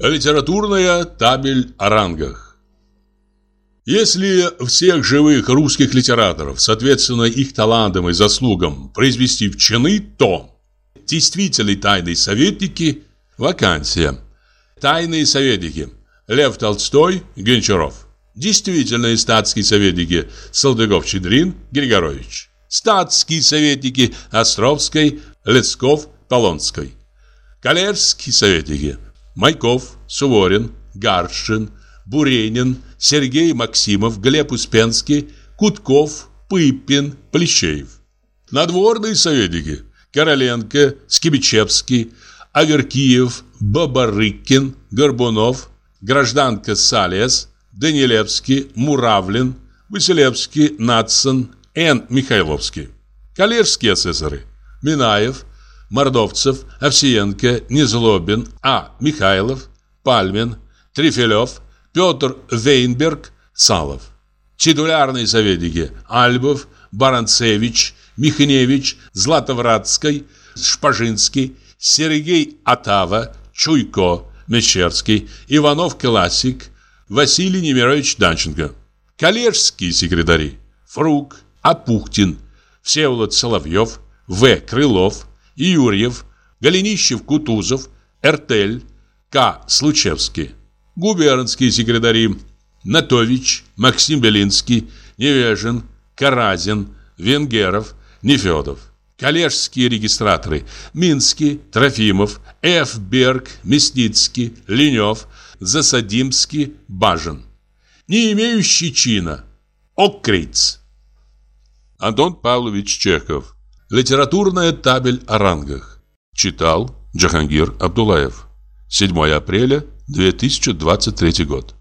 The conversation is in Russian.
Литературная табель о рангах. Если всех живых русских литераторов, соответственно их талантам и заслугам, произвести в чины, то действительные тайные советники – вакансия. Тайные советники – Лев Толстой, Гончаров. Действительные статские советники – Салтыков-Щедрин, Григорович. Статские советники – Островской, Лесков, Полонской. Коллежские советники – Майков, Суворин, Гаршин, Буренин, Сергей Максимов, Глеб Успенский, Кутков, Пыпин, Плещеев. Надворные советники – Короленко, Скибичевский, Аверкиев, Бабарыкин, Горбунов, гражданка Салес, Данилевский, Муравлин, Василевский, Натсон, Н. Михайловский. Калежские асессоры – Минаев, Мордовцев, Овсиенко, Незлобин, А. Михайлов, Пальмин, Трифелев, Петр Вейнберг, Салов. Титулярные советники – Альбов, Баранцевич, Михневич, Златовратский, Шпажинский, Сергей Атава, Чуйко, Мещерский, Иванов-Классик, Василий Немирович Данченко. Коллежские секретари – Фрук, Апухтин, Всеволод Соловьев, В. Крылов, Юрьев, Голенищев-Кутузов, Эртель, К. Случевский. Губернские секретари – Натович, Максим Белинский, Невежин, Каразин, Венгеров, Нефедов. Коллежские регистраторы – Минский, Трофимов, Ф. Берг, Мясницкий, Ленев, Засадимский, Бажин. Не имеющий чина – Окриц. Антон Павлович Чехов. Литературная табель о рангах. Читал Джахангир Абдулаев. 7 апреля 2023 год.